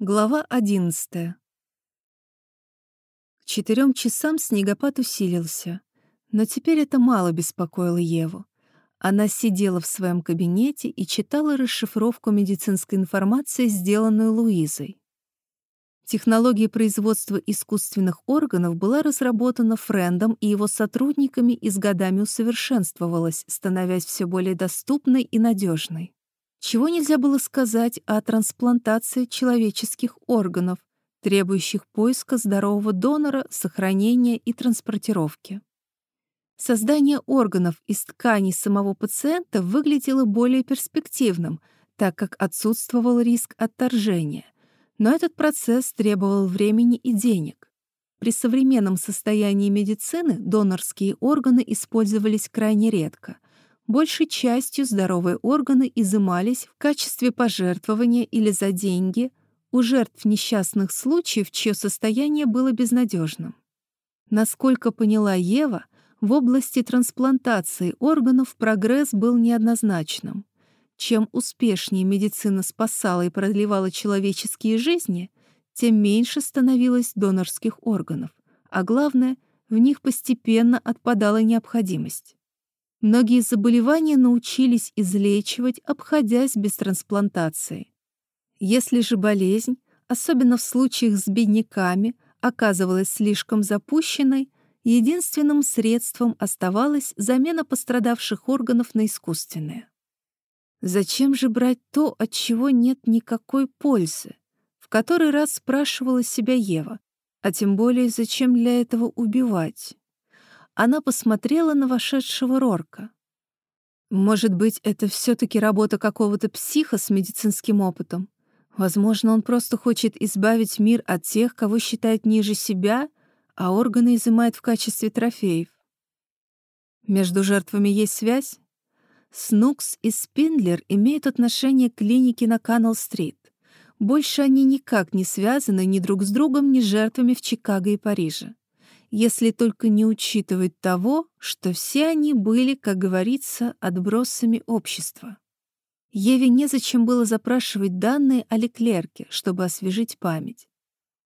Глава одиннадцатая. К четырем часам снегопад усилился, но теперь это мало беспокоило Еву. Она сидела в своем кабинете и читала расшифровку медицинской информации, сделанную Луизой. Технология производства искусственных органов была разработана Френдом и его сотрудниками и с годами усовершенствовалась, становясь все более доступной и надежной. Чего нельзя было сказать о трансплантации человеческих органов, требующих поиска здорового донора, сохранения и транспортировки. Создание органов из тканей самого пациента выглядело более перспективным, так как отсутствовал риск отторжения. Но этот процесс требовал времени и денег. При современном состоянии медицины донорские органы использовались крайне редко, большей частью здоровые органы изымались в качестве пожертвования или за деньги у жертв несчастных случаев, чье состояние было безнадежным. Насколько поняла Ева, в области трансплантации органов прогресс был неоднозначным. Чем успешнее медицина спасала и продлевала человеческие жизни, тем меньше становилось донорских органов, а главное, в них постепенно отпадала необходимость. Многие заболевания научились излечивать, обходясь без трансплантации. Если же болезнь, особенно в случаях с бедняками, оказывалась слишком запущенной, единственным средством оставалась замена пострадавших органов на искусственные. Зачем же брать то, от чего нет никакой пользы? В который раз спрашивала себя Ева, а тем более зачем для этого убивать? Она посмотрела на вошедшего Рорка. Может быть, это все таки работа какого-то психа с медицинским опытом? Возможно, он просто хочет избавить мир от тех, кого считает ниже себя, а органы изымает в качестве трофеев. Между жертвами есть связь? Снукс и Спиндлер имеют отношение к клинике на Каннелл-стрит. Больше они никак не связаны ни друг с другом, ни с жертвами в Чикаго и Париже если только не учитывать того, что все они были, как говорится, отбросами общества. Еве незачем было запрашивать данные о Леклерке, чтобы освежить память.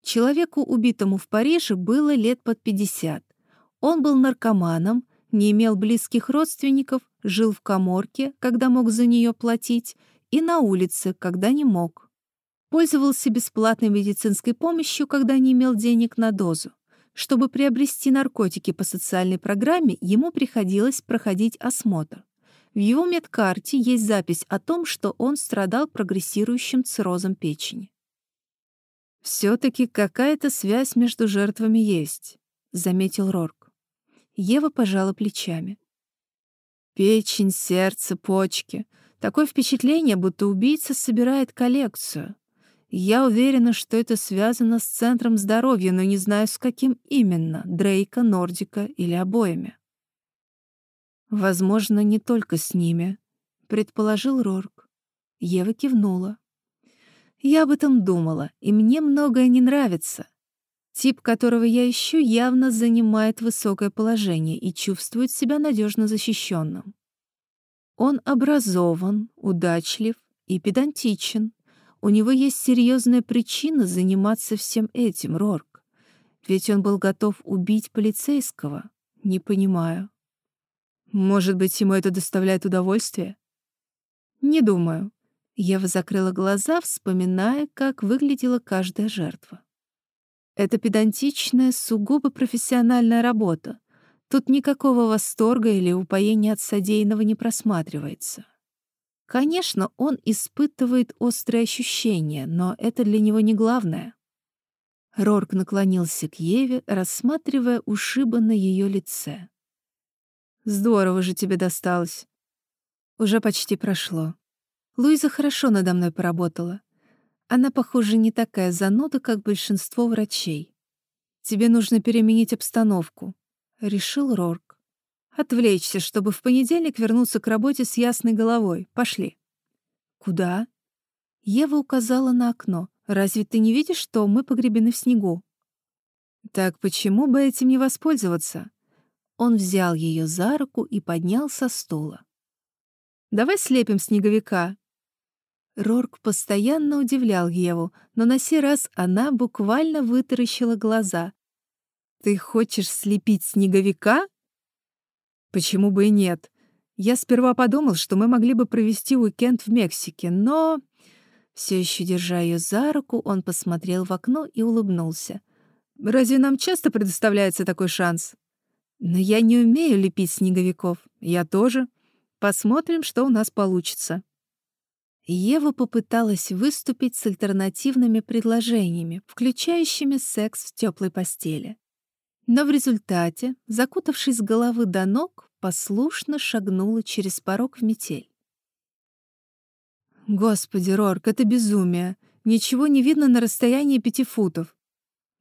Человеку, убитому в Париже, было лет под 50. Он был наркоманом, не имел близких родственников, жил в коморке, когда мог за нее платить, и на улице, когда не мог. Пользовался бесплатной медицинской помощью, когда не имел денег на дозу. Чтобы приобрести наркотики по социальной программе, ему приходилось проходить осмотр. В его медкарте есть запись о том, что он страдал прогрессирующим циррозом печени. «Все-таки какая-то связь между жертвами есть», — заметил Рорк. Ева пожала плечами. «Печень, сердце, почки. Такое впечатление, будто убийца собирает коллекцию. Я уверена, что это связано с Центром здоровья, но не знаю, с каким именно — Дрейка, Нордика или обоими. Возможно, не только с ними, — предположил Рорк. Ева кивнула. Я об этом думала, и мне многое не нравится. Тип, которого я ищу, явно занимает высокое положение и чувствует себя надежно защищенным. Он образован, удачлив и педантичен. У него есть серьезная причина заниматься всем этим, Рорк. Ведь он был готов убить полицейского. Не понимаю. Может быть, ему это доставляет удовольствие? Не думаю. Ева закрыла глаза, вспоминая, как выглядела каждая жертва. Это педантичная, сугубо профессиональная работа. Тут никакого восторга или упоения от содеянного не просматривается. Конечно, он испытывает острые ощущения, но это для него не главное. Рорк наклонился к Еве, рассматривая ушибы на ее лице. «Здорово же тебе досталось». Уже почти прошло. Луиза хорошо надо мной поработала. Она, похоже, не такая зануда, как большинство врачей. Тебе нужно переменить обстановку, — решил Рорк. Отвлечься, чтобы в понедельник вернуться к работе с ясной головой. Пошли. Куда? Ева указала на окно. Разве ты не видишь, что мы погребены в снегу? Так почему бы этим не воспользоваться? Он взял ее за руку и поднял со стула. Давай слепим снеговика. Рорк постоянно удивлял Еву, но на сей раз она буквально вытаращила глаза. «Ты хочешь слепить снеговика?» «Почему бы и нет? Я сперва подумал, что мы могли бы провести уикенд в Мексике, но...» Все еще держа ее за руку, он посмотрел в окно и улыбнулся. «Разве нам часто предоставляется такой шанс?» «Но я не умею лепить снеговиков. Я тоже. Посмотрим, что у нас получится». Ева попыталась выступить с альтернативными предложениями, включающими секс в теплой постели. Но в результате, закутавшись с головы до ног, послушно шагнула через порог в метель. «Господи, Рорк, это безумие! Ничего не видно на расстоянии пяти футов!»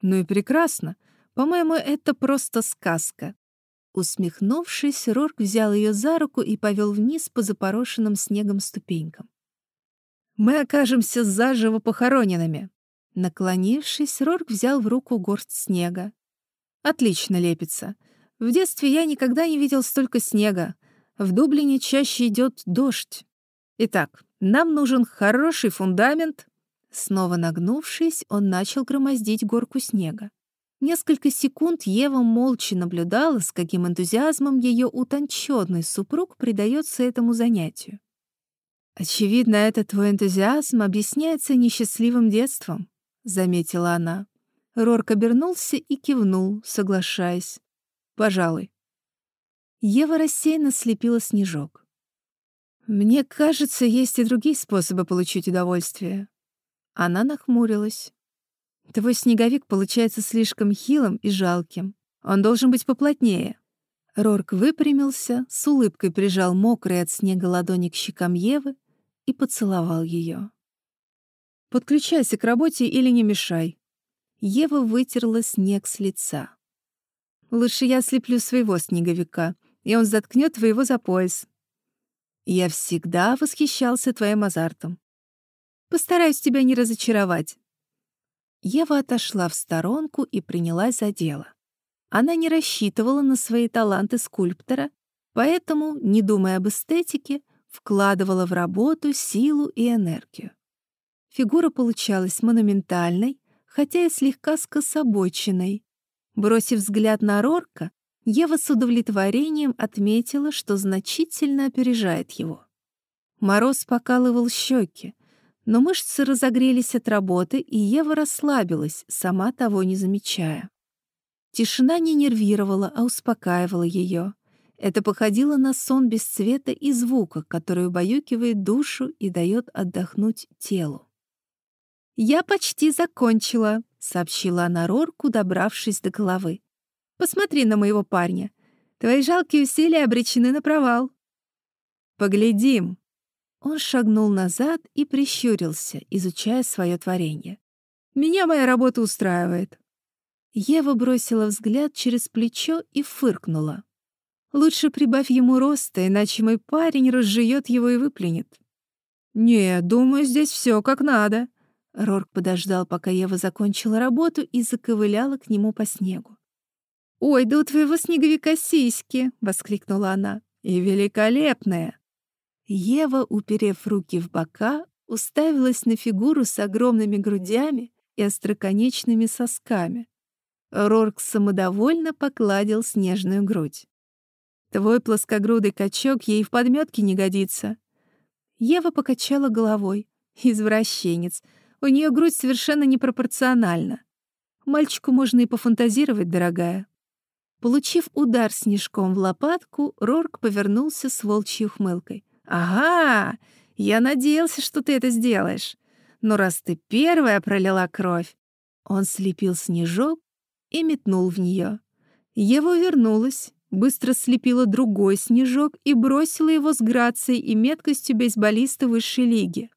«Ну и прекрасно! По-моему, это просто сказка!» Усмехнувшись, Рорк взял ее за руку и повел вниз по запорошенным снегом ступенькам мы окажемся заживо похороненными». Наклонившись, Рорк взял в руку горсть снега. «Отлично лепится. В детстве я никогда не видел столько снега. В Дублине чаще идет дождь. Итак, нам нужен хороший фундамент». Снова нагнувшись, он начал громоздить горку снега. Несколько секунд Ева молча наблюдала, с каким энтузиазмом ее утонченный супруг предается этому занятию. «Очевидно, этот твой энтузиазм объясняется несчастливым детством», — заметила она. Рорк обернулся и кивнул, соглашаясь. «Пожалуй». Ева рассеянно слепила снежок. «Мне кажется, есть и другие способы получить удовольствие». Она нахмурилась. «Твой снеговик получается слишком хилым и жалким. Он должен быть поплотнее». Рорк выпрямился, с улыбкой прижал мокрые от снега ладони к щекам Евы и поцеловал ее. «Подключайся к работе или не мешай». Ева вытерла снег с лица. «Лучше я слеплю своего снеговика, и он заткнет твоего за пояс. Я всегда восхищался твоим азартом. Постараюсь тебя не разочаровать». Ева отошла в сторонку и принялась за дело. Она не рассчитывала на свои таланты скульптора, поэтому, не думая об эстетике, вкладывала в работу силу и энергию. Фигура получалась монументальной, хотя и слегка скособоченной. Бросив взгляд на Рорка, Ева с удовлетворением отметила, что значительно опережает его. Мороз покалывал щеки, но мышцы разогрелись от работы, и Ева расслабилась, сама того не замечая. Тишина не нервировала, а успокаивала ее. Это походило на сон без цвета и звука, который убаюкивает душу и дает отдохнуть телу. «Я почти закончила», — сообщила она Рорку, добравшись до головы. «Посмотри на моего парня. Твои жалкие усилия обречены на провал». «Поглядим». Он шагнул назад и прищурился, изучая свое творение. «Меня моя работа устраивает». Ева бросила взгляд через плечо и фыркнула. Лучше прибавь ему роста, иначе мой парень разжует его и выплюнет. «Не, думаю, здесь все как надо». Рорк подождал, пока Ева закончила работу и заковыляла к нему по снегу. «Ой, да у твоего снеговика сиськи!» — воскликнула она. «И великолепная!» Ева, уперев руки в бока, уставилась на фигуру с огромными грудями и остроконечными сосками. Рорк самодовольно покладил снежную грудь. Твой плоскогрудый качок ей в подметке не годится. Ева покачала головой. Извращенец. У нее грудь совершенно непропорциональна. Мальчику можно и пофантазировать, дорогая. Получив удар снежком в лопатку, Рорк повернулся с волчьей ухмылкой. «Ага! Я надеялся, что ты это сделаешь. Но раз ты первая пролила кровь...» Он слепил снежок и метнул в нее. Ева вернулась, быстро слепила другой снежок и бросила его с грацией и меткостью бейсболиста высшей лиги.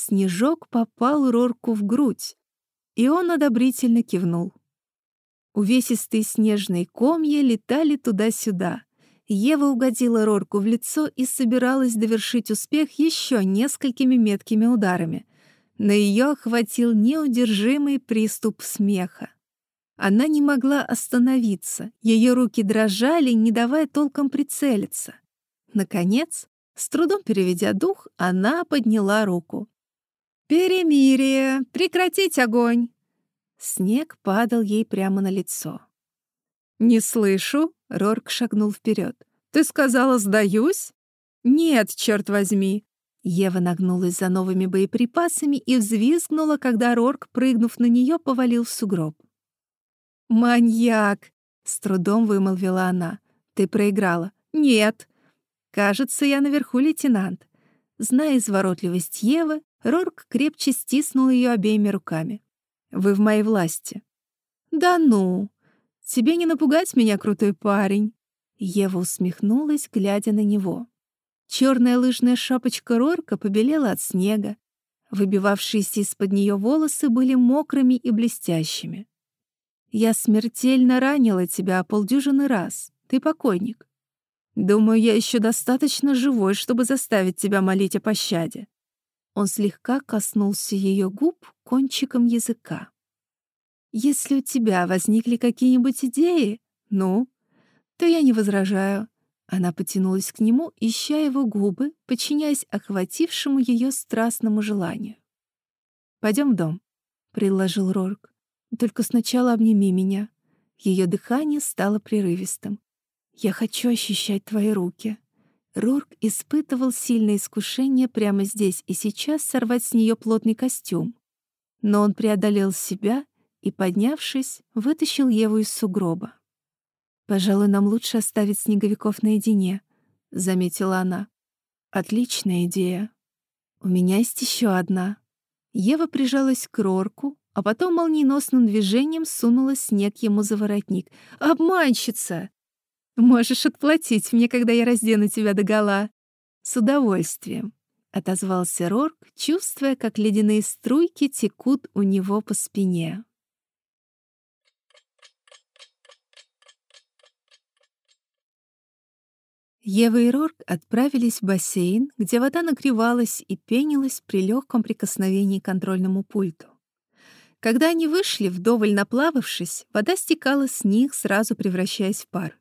Снежок попал Рорку в грудь, и он одобрительно кивнул. Увесистые снежные комья летали туда-сюда. Ева угодила Рорку в лицо и собиралась довершить успех еще несколькими меткими ударами. Но ее охватил неудержимый приступ смеха. Она не могла остановиться, ее руки дрожали, не давая толком прицелиться. Наконец, с трудом переведя дух, она подняла руку. «Перемирие! Прекратить огонь!» Снег падал ей прямо на лицо. «Не слышу!» — Рорк шагнул вперед. «Ты сказала, сдаюсь?» «Нет, черт возьми!» Ева нагнулась за новыми боеприпасами и взвизгнула, когда Рорк, прыгнув на нее, повалил в сугроб. «Маньяк!» — с трудом вымолвила она. «Ты проиграла». «Нет». «Кажется, я наверху, лейтенант». Зная изворотливость Евы, Рорк крепче стиснул ее обеими руками. «Вы в моей власти». «Да ну! Тебе не напугать меня, крутой парень!» Ева усмехнулась, глядя на него. Черная лыжная шапочка Рорка побелела от снега. Выбивавшиеся из-под нее волосы были мокрыми и блестящими. «Я смертельно ранила тебя полдюжины раз. Ты покойник. Думаю, я еще достаточно живой, чтобы заставить тебя молить о пощаде». Он слегка коснулся ее губ кончиком языка. «Если у тебя возникли какие-нибудь идеи, ну, то я не возражаю. Она потянулась к нему, ища его губы, подчиняясь охватившему ее страстному желанию. Пойдем в дом», — предложил Рорк. «Только сначала обними меня». Ее дыхание стало прерывистым. «Я хочу ощущать твои руки». Рорк испытывал сильное искушение прямо здесь и сейчас сорвать с нее плотный костюм. Но он преодолел себя и, поднявшись, вытащил Еву из сугроба. «Пожалуй, нам лучше оставить снеговиков наедине», — заметила она. «Отличная идея. У меня есть еще одна». Ева прижалась к Рорку, а потом молниеносным движением сунула снег ему за воротник. «Обманщица! Можешь отплатить мне, когда я раздену тебя догола». «С удовольствием», — отозвался Рорк, чувствуя, как ледяные струйки текут у него по спине. Ева и Рорк отправились в бассейн, где вода нагревалась и пенилась при легком прикосновении к контрольному пульту. Когда они вышли, вдоволь наплававшись, вода стекала с них, сразу превращаясь в пар.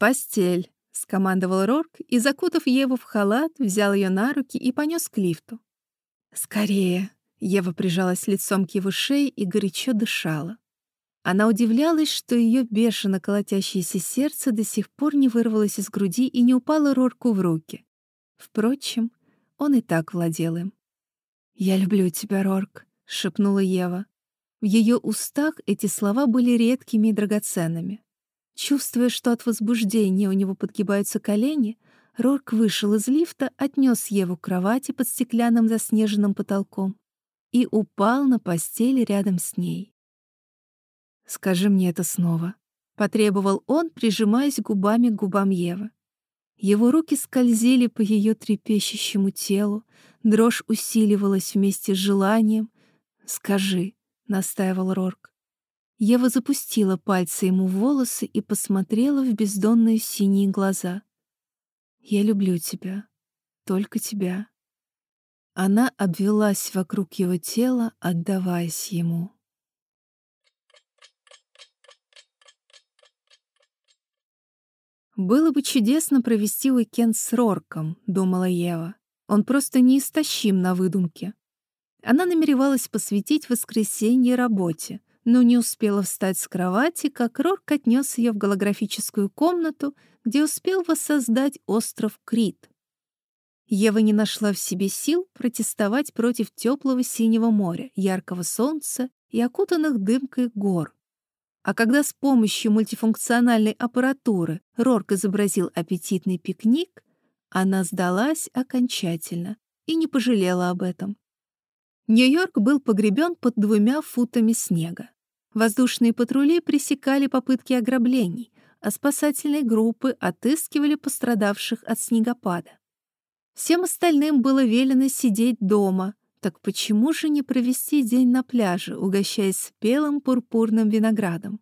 «В постель», — скомандовал Рорк и, закутав Еву в халат, взял ее на руки и понес к лифту. «Скорее!» — Ева прижалась лицом к его шее и горячо дышала. Она удивлялась, что ее бешено колотящееся сердце до сих пор не вырвалось из груди и не упало Рорку в руки. Впрочем, он и так владел им. «Я люблю тебя, Рорк», — шепнула Ева. В ее устах эти слова были редкими и драгоценными. Чувствуя, что от возбуждения у него подгибаются колени, Рорк вышел из лифта, отнес Еву к кровати под стеклянным заснеженным потолком и упал на постели рядом с ней. «Скажи мне это снова», — потребовал он, прижимаясь губами к губам Евы. Его руки скользили по ее трепещущему телу, дрожь усиливалась вместе с желанием. «Скажи», — настаивал Рорк. Ева запустила пальцы ему в волосы и посмотрела в бездонные синие глаза. «Я люблю тебя, только тебя». Она обвелась вокруг его тела, отдаваясь ему. «Было бы чудесно провести уикенд с Рорком», — думала Ева. «Он просто неистощим на выдумке». Она намеревалась посвятить воскресенье работе, но не успела встать с кровати, как Рорк отнес ее в голографическую комнату, где успел воссоздать остров Крит. Ева не нашла в себе сил протестовать против теплого синего моря, яркого солнца и окутанных дымкой гор, а когда с помощью мультифункциональной аппаратуры Рорк изобразил аппетитный пикник, она сдалась окончательно и не пожалела об этом. Нью-Йорк был погребен под двумя футами снега. Воздушные патрули пресекали попытки ограблений, а спасательные группы отыскивали пострадавших от снегопада. Всем остальным было велено сидеть дома, так почему же не провести день на пляже, угощаясь спелым пурпурным виноградом?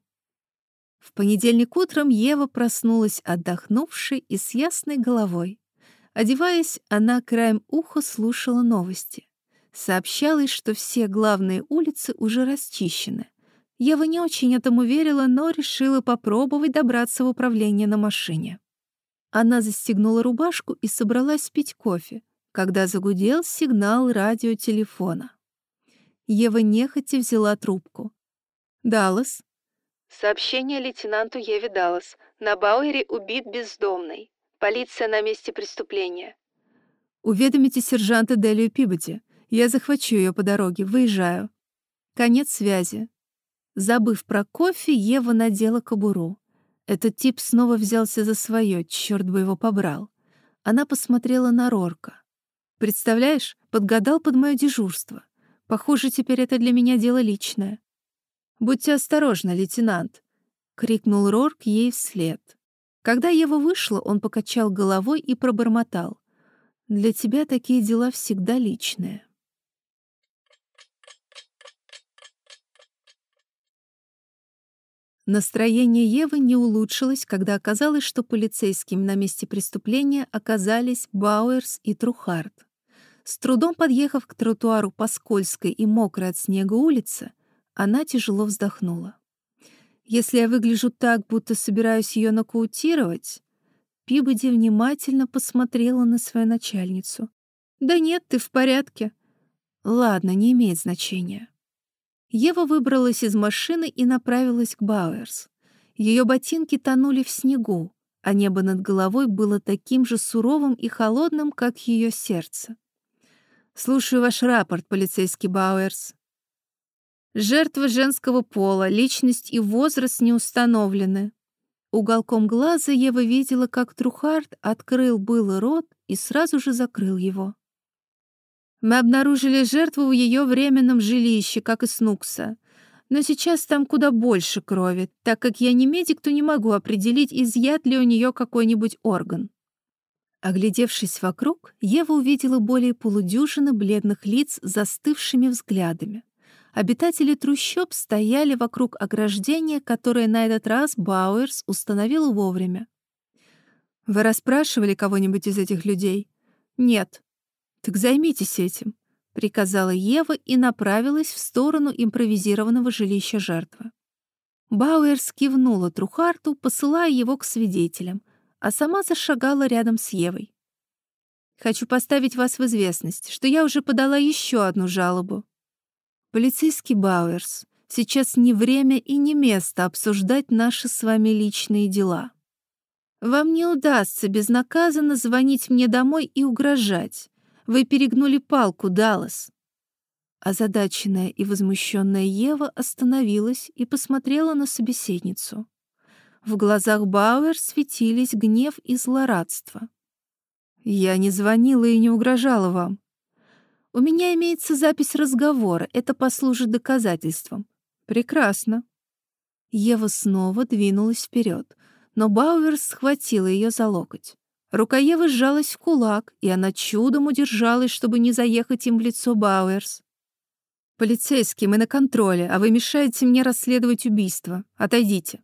В понедельник утром Ева проснулась отдохнувшей и с ясной головой. Одеваясь, она краем уха слушала новости. Сообщалось, что все главные улицы уже расчищены. Ева не очень этому верила, но решила попробовать добраться в управление на машине. Она застегнула рубашку и собралась пить кофе, когда загудел сигнал радиотелефона. Ева нехотя взяла трубку. «Даллас?» «Сообщение лейтенанту Еве Даллас. На Бауэре убит бездомный. Полиция на месте преступления». «Уведомите сержанта Делию Пибоди. Я захвачу ее по дороге. Выезжаю». Конец связи. Забыв про кофе, Ева надела кобуру. Этот тип снова взялся за свое, черт бы его побрал. Она посмотрела на Рорка. «Представляешь, подгадал под мое дежурство. Похоже, теперь это для меня дело личное». «Будьте осторожны, лейтенант», — крикнул Рорк ей вслед. Когда Ева вышла, он покачал головой и пробормотал. «Для тебя такие дела всегда личные». Настроение Евы не улучшилось, когда оказалось, что полицейскими на месте преступления оказались Бауэрс и Трухард. С трудом подъехав к тротуару по скользкой и мокрой от снега улице, она тяжело вздохнула. «Если я выгляжу так, будто собираюсь ее нокаутировать...» Пибоди внимательно посмотрела на свою начальницу. «Да нет, ты в порядке». «Ладно, не имеет значения». Ева выбралась из машины и направилась к Бауэрс. Ее ботинки тонули в снегу, а небо над головой было таким же суровым и холодным, как ее сердце. «Слушаю ваш рапорт, полицейский Бауэрс». Жертва женского пола, личность и возраст не установлены. Уголком глаза Ева видела, как Трухард открыл было рот и сразу же закрыл его. Мы обнаружили жертву в ее временном жилище, как и Снукса. Но сейчас там куда больше крови, так как я не медик, то не могу определить, изъят ли у нее какой-нибудь орган. Оглядевшись вокруг, Ева увидела более полудюжины бледных лиц с застывшими взглядами. Обитатели трущоб стояли вокруг ограждения, которое на этот раз Бауэрс установил вовремя. «Вы расспрашивали кого-нибудь из этих людей?» «Нет», «Так займитесь этим», — приказала Ева и направилась в сторону импровизированного жилища жертвы. Бауэрс кивнула Трухарту, посылая его к свидетелям, а сама зашагала рядом с Евой. «Хочу поставить вас в известность, что я уже подала еще одну жалобу. Полицейский Бауэрс, сейчас не время и не место обсуждать наши с вами личные дела. Вам не удастся безнаказанно звонить мне домой и угрожать, вы перегнули палку, Даллас!» Озадаченная и возмущенная Ева остановилась и посмотрела на собеседницу. В глазах Бауэр светились гнев и злорадство. «Я не звонила и не угрожала вам. У меня имеется запись разговора, это послужит доказательством. Прекрасно». Ева снова двинулась вперед, но Бауэр схватила ее за локоть. Рука Евы сжалась в кулак, и она чудом удержалась, чтобы не заехать им в лицо Бауэрс. «Полицейский, мы на контроле, а вы мешаете мне расследовать убийство. Отойдите».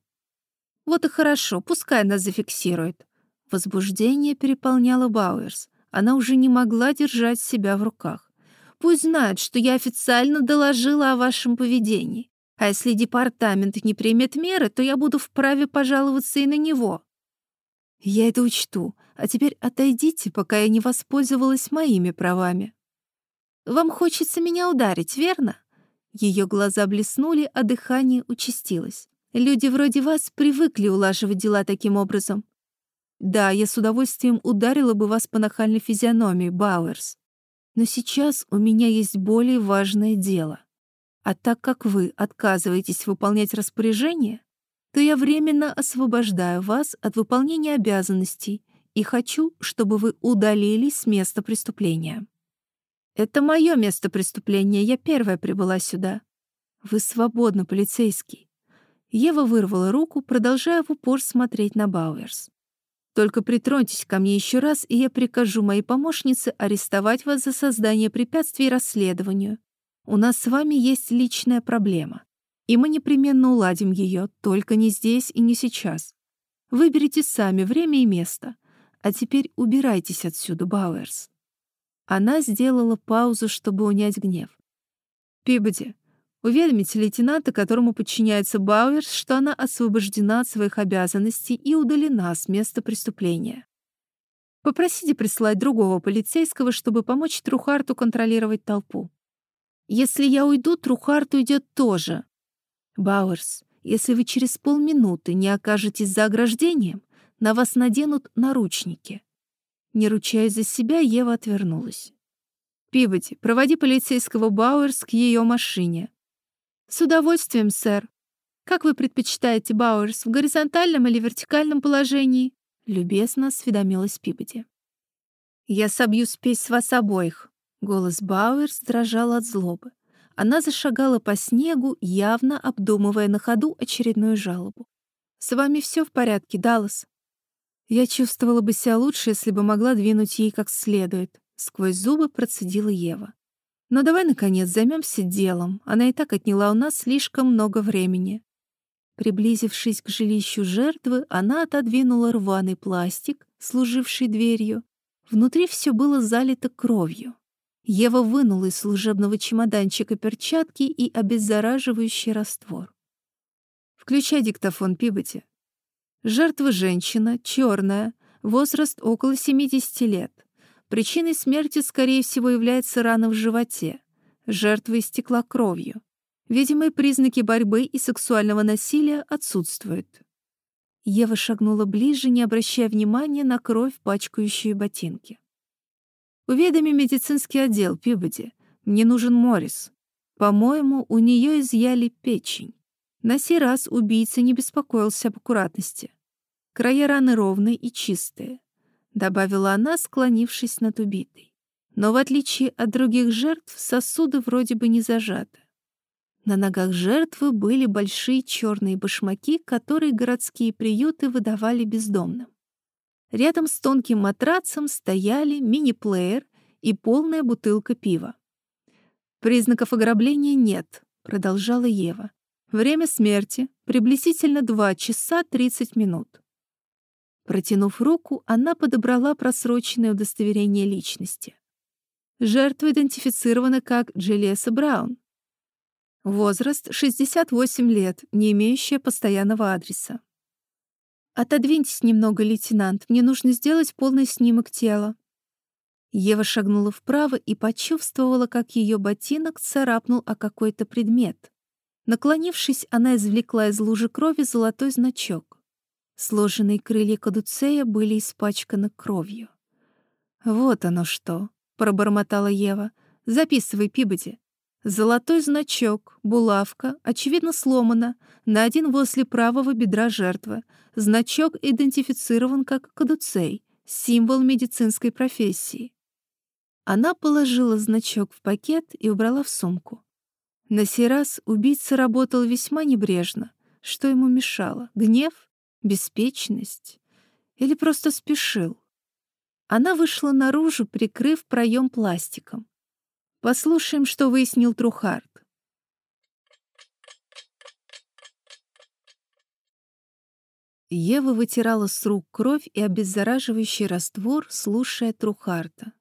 «Вот и хорошо, пускай нас зафиксирует». Возбуждение переполняло Бауэрс. Она уже не могла держать себя в руках. «Пусть знают, что я официально доложила о вашем поведении. А если департамент не примет меры, то я буду вправе пожаловаться и на него». «Я это учту. А теперь отойдите, пока я не воспользовалась моими правами. Вам хочется меня ударить, верно? Ее глаза блеснули, а дыхание участилось. Люди вроде вас привыкли улаживать дела таким образом. Да, я с удовольствием ударила бы вас по нахальной физиономии, Бауэрс. Но сейчас у меня есть более важное дело. А так как вы отказываетесь выполнять распоряжение, то я временно освобождаю вас от выполнения обязанностей и хочу, чтобы вы удалились с места преступления. Это мое место преступления, я первая прибыла сюда. Вы свободны, полицейский. Ева вырвала руку, продолжая в упор смотреть на Бауэрс. Только притроньтесь ко мне еще раз, и я прикажу моей помощнице арестовать вас за создание препятствий расследованию. У нас с вами есть личная проблема, и мы непременно уладим ее, только не здесь и не сейчас. Выберите сами время и место. А теперь убирайтесь отсюда, Бауэрс». Она сделала паузу, чтобы унять гнев. «Пибоди, уведомите лейтенанта, которому подчиняется Бауэрс, что она освобождена от своих обязанностей и удалена с места преступления». Попросите прислать другого полицейского, чтобы помочь Трухарту контролировать толпу. Если я уйду, Трухарт уйдет тоже. Бауэрс, если вы через полминуты не окажетесь за ограждением, на вас наденут наручники. Не ручаясь за себя, Ева отвернулась. Пибоди, проводи полицейского Бауэрс к ее машине. С удовольствием, сэр. Как вы предпочитаете, Бауэрс, в горизонтальном или вертикальном положении? Любезно осведомилась Пибоди. Я собью спесь с вас обоих. Голос Бауэрс дрожал от злобы. Она зашагала по снегу, явно обдумывая на ходу очередную жалобу. «С вами все в порядке, Даллас?» Я чувствовала бы себя лучше, если бы могла двинуть ей как следует. Сквозь зубы процедила Ева. Но давай, наконец, займемся делом. Она и так отняла у нас слишком много времени. Приблизившись к жилищу жертвы, она отодвинула рваный пластик, служивший дверью. Внутри все было залито кровью. Ева вынула из служебного чемоданчика перчатки и обеззараживающий раствор. «Включай диктофон, Пиботи». Жертва женщина, черная, возраст около 70 лет. Причиной смерти, скорее всего, является рана в животе. Жертва истекла кровью. Видимые признаки борьбы и сексуального насилия отсутствуют. Ева шагнула ближе, не обращая внимания на кровь, пачкающую ботинки. Уведоми медицинский отдел, Пибоди. Мне нужен Моррис. По-моему, у нее изъяли печень. На сей раз убийца не беспокоился об аккуратности. Края раны ровные и чистые, добавила она, склонившись над убитой. Но в отличие от других жертв, сосуды вроде бы не зажаты. На ногах жертвы были большие черные башмаки, которые городские приюты выдавали бездомным. Рядом с тонким матрацем стояли мини-плеер и полная бутылка пива. «Признаков ограбления нет», — продолжала Ева. «Время смерти — приблизительно 2 часа 30 минут». Протянув руку, она подобрала просроченное удостоверение личности. Жертва идентифицирована как Джилеса Браун. Возраст — 68 лет, не имеющая постоянного адреса. «Отодвиньтесь немного, лейтенант, мне нужно сделать полный снимок тела». Ева шагнула вправо и почувствовала, как ее ботинок царапнул о какой-то предмет. Наклонившись, она извлекла из лужи крови золотой значок. Сложенные крылья кадуцея были испачканы кровью. «Вот оно что!» — пробормотала Ева. «Записывай, Пибоди. Золотой значок, булавка, очевидно сломана, на один возле правого бедра жертвы. Значок идентифицирован как кадуцей, символ медицинской профессии. Она положила значок в пакет и убрала в сумку. На сей раз убийца работал весьма небрежно. Что ему мешало? Гнев? Беспечность? Или просто спешил? Она вышла наружу, прикрыв проем пластиком. Послушаем, что выяснил Трухард. Ева вытирала с рук кровь и обеззараживающий раствор, слушая Трухарта.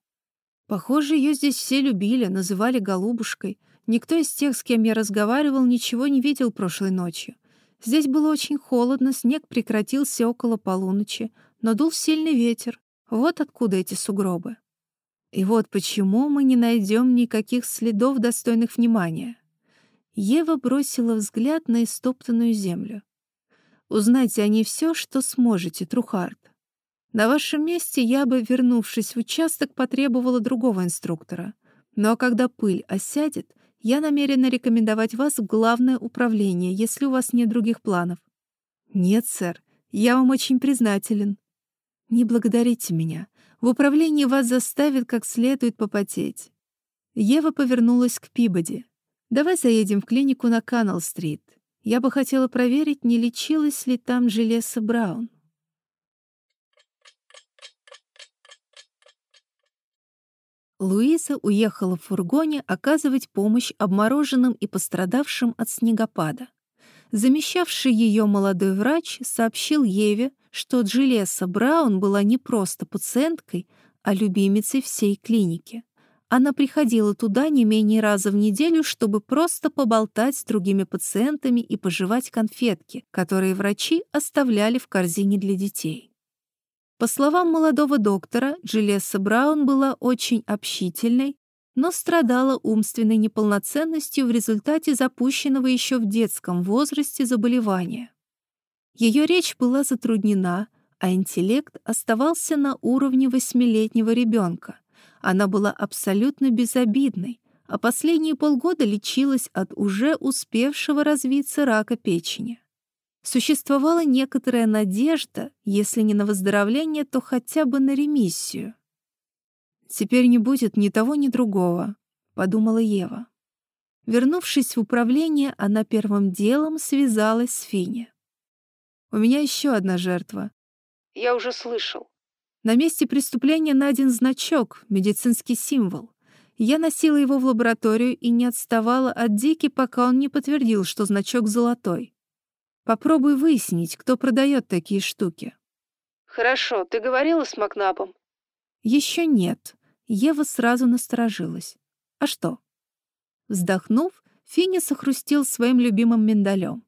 Похоже, ее здесь все любили, называли голубушкой. Никто из тех, с кем я разговаривал, ничего не видел прошлой ночью. Здесь было очень холодно, снег прекратился около полуночи, но дул сильный ветер. Вот откуда эти сугробы. И вот почему мы не найдем никаких следов, достойных внимания. Ева бросила взгляд на истоптанную землю. Узнайте о ней все, что сможете, Трухард. На вашем месте я бы, вернувшись в участок, потребовала другого инструктора. Но когда пыль осядет, я намерена рекомендовать вас в главное управление, если у вас нет других планов. Нет, сэр, я вам очень признателен. Не благодарите меня. В управлении вас заставят как следует попотеть. Ева повернулась к Пибоди. Давай заедем в клинику на Каннелл-стрит. Я бы хотела проверить, не лечилась ли там Желеса Браун. Луиза уехала в фургоне оказывать помощь обмороженным и пострадавшим от снегопада. Замещавший ее молодой врач сообщил Еве, что Джилеса Браун была не просто пациенткой, а любимицей всей клиники. Она приходила туда не менее раза в неделю, чтобы просто поболтать с другими пациентами и пожевать конфетки, которые врачи оставляли в корзине для детей. По словам молодого доктора, Джилесса Браун была очень общительной, но страдала умственной неполноценностью в результате запущенного еще в детском возрасте заболевания. Ее речь была затруднена, а интеллект оставался на уровне восьмилетнего ребенка. Она была абсолютно безобидной, а последние полгода лечилась от уже успевшего развиться рака печени. Существовала некоторая надежда, если не на выздоровление, то хотя бы на ремиссию. «Теперь не будет ни того, ни другого», — подумала Ева. Вернувшись в управление, она первым делом связалась с Фине. «У меня еще одна жертва». «Я уже слышал». На месте преступления найден значок, медицинский символ. Я носила его в лабораторию и не отставала от Дики, пока он не подтвердил, что значок золотой. Попробуй выяснить, кто продает такие штуки. Хорошо, ты говорила с Макнапом? Еще нет. Ева сразу насторожилась. А что? Вздохнув, Финни сохрустил своим любимым миндалем.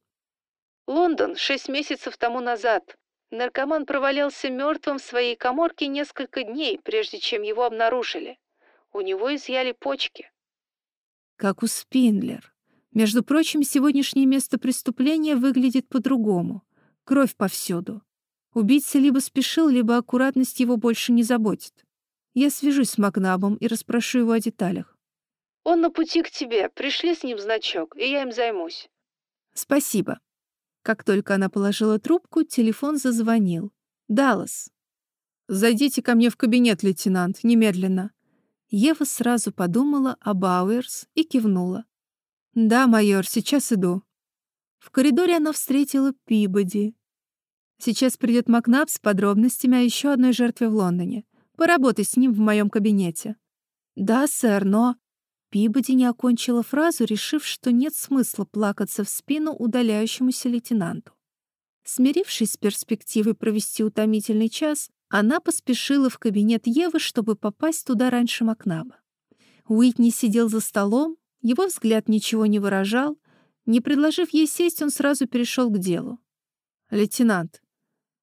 Лондон шесть месяцев тому назад. Наркоман провалялся мертвым в своей коморке несколько дней, прежде чем его обнаружили. У него изъяли почки. Как у Спиндлер. Между прочим, сегодняшнее место преступления выглядит по-другому. Кровь повсюду. Убийца либо спешил, либо аккуратность его больше не заботит. Я свяжусь с Макнабом и расспрошу его о деталях. Он на пути к тебе. Пришли с ним значок, и я им займусь. Спасибо. Как только она положила трубку, телефон зазвонил. Даллас. Зайдите ко мне в кабинет, лейтенант, немедленно. Ева сразу подумала о Бауэрс и кивнула. «Да, майор, сейчас иду». В коридоре она встретила Пибоди. Сейчас придет Макнаб с подробностями о еще одной жертве в Лондоне. Поработай с ним в моем кабинете. Да, сэр, но... Пибоди не окончила фразу, решив, что нет смысла плакаться в спину удаляющемуся лейтенанту. Смирившись с перспективой провести утомительный час, она поспешила в кабинет Евы, чтобы попасть туда раньше Макнаба. Уитни сидел за столом, его взгляд ничего не выражал. Не предложив ей сесть, он сразу перешел к делу. «Лейтенант,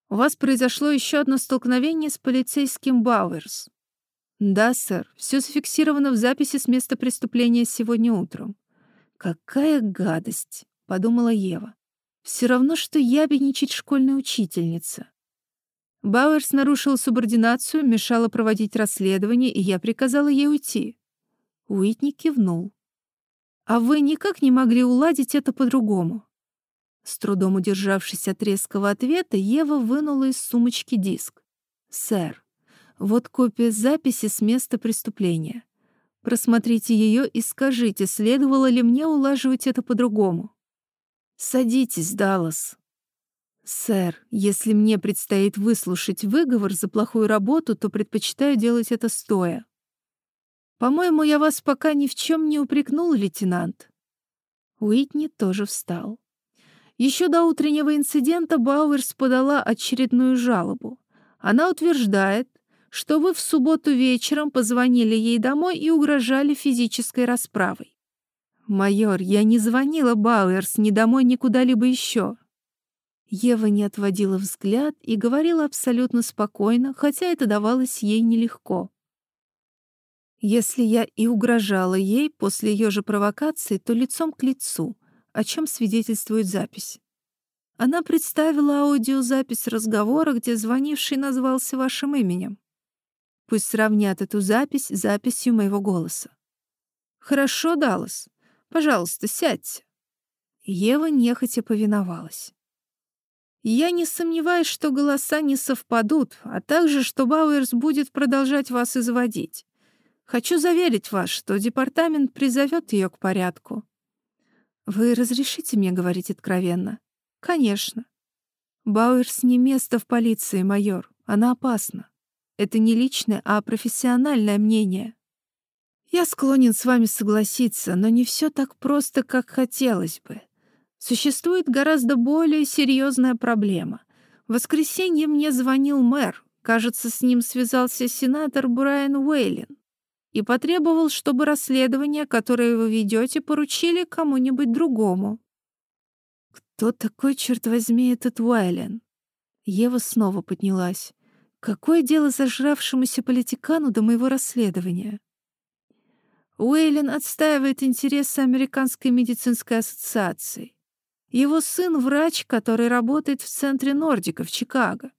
у вас произошло еще одно столкновение с полицейским Бауэрс». «Да, сэр, все зафиксировано в записи с места преступления сегодня утром». «Какая гадость!» — подумала Ева. «Все равно, что ябедничать школьная учительница». Бауэрс нарушил субординацию, мешала проводить расследование, и я приказала ей уйти. Уитни кивнул. А вы никак не могли уладить это по-другому?» С трудом удержавшись от резкого ответа, Ева вынула из сумочки диск. «Сэр, вот копия записи с места преступления. Просмотрите ее и скажите, следовало ли мне улаживать это по-другому». «Садитесь, Даллас». «Сэр, если мне предстоит выслушать выговор за плохую работу, то предпочитаю делать это стоя. По-моему, я вас пока ни в чем не упрекнул, лейтенант. Уитни тоже встал. Еще до утреннего инцидента Бауэрс подала очередную жалобу. Она утверждает, что вы в субботу вечером позвонили ей домой и угрожали физической расправой. «Майор, я не звонила Бауэрс ни домой, ни куда-либо еще». Ева не отводила взгляд и говорила абсолютно спокойно, хотя это давалось ей нелегко. Если я и угрожала ей после ее же провокации, то лицом к лицу, о чем свидетельствует запись. Она представила аудиозапись разговора, где звонивший назвался вашим именем. Пусть сравнят эту запись с записью моего голоса. «Хорошо, Даллас. Пожалуйста, сядьте». Ева нехотя повиновалась. Я не сомневаюсь, что голоса не совпадут, а также, что Бауэрс будет продолжать вас изводить. Хочу заверить вас, что департамент призовет ее к порядку. Вы разрешите мне говорить откровенно? Конечно. Бауэрс не место в полиции, майор. Она опасна. Это не личное, а профессиональное мнение. Я склонен с вами согласиться, но не все так просто, как хотелось бы. Существует гораздо более серьезная проблема. В воскресенье мне звонил мэр. Кажется, с ним связался сенатор Брайан Уэйлин и потребовал, чтобы расследование, которое вы ведете, поручили кому-нибудь другому. Кто такой, черт возьми, этот Уайлен? Ева снова поднялась. Какое дело зажравшемуся политикану до моего расследования? Уэйлен отстаивает интересы Американской медицинской ассоциации. Его сын — врач, который работает в центре Нордика в Чикаго.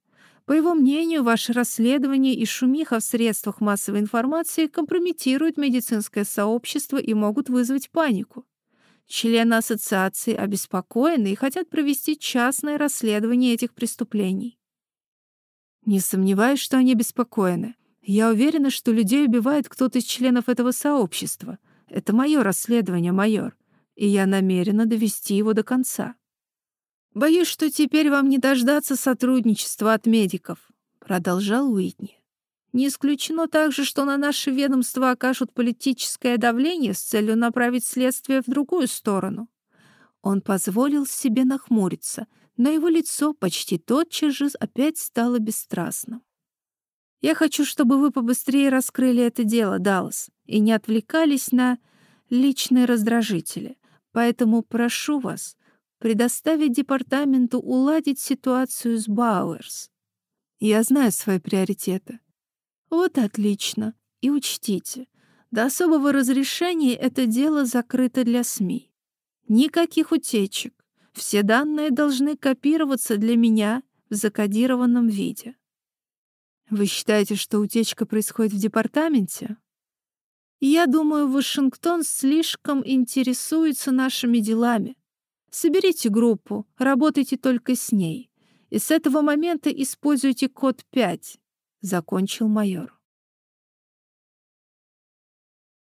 По его мнению, ваше расследование и шумиха в средствах массовой информации компрометируют медицинское сообщество и могут вызвать панику. Члены ассоциации обеспокоены и хотят провести частное расследование этих преступлений. Не сомневаюсь, что они беспокоены. Я уверена, что людей убивает кто-то из членов этого сообщества. Это мое расследование, майор, и я намерена довести его до конца. Боюсь, что теперь вам не дождаться сотрудничества от медиков, продолжал Уитни. Не исключено также, что на наше ведомство окажут политическое давление с целью направить следствие в другую сторону. Он позволил себе нахмуриться — но его лицо почти тотчас же опять стало бесстрастным. «Я хочу, чтобы вы побыстрее раскрыли это дело, Даллас, и не отвлекались на личные раздражители, поэтому прошу вас предоставить департаменту уладить ситуацию с Бауэрс. Я знаю свои приоритеты». «Вот отлично. И учтите, до особого разрешения это дело закрыто для СМИ. Никаких утечек. Все данные должны копироваться для меня в закодированном виде. Вы считаете, что утечка происходит в департаменте? Я думаю, Вашингтон слишком интересуется нашими делами. Соберите группу, работайте только с ней. И с этого момента используйте код 5, закончил майор.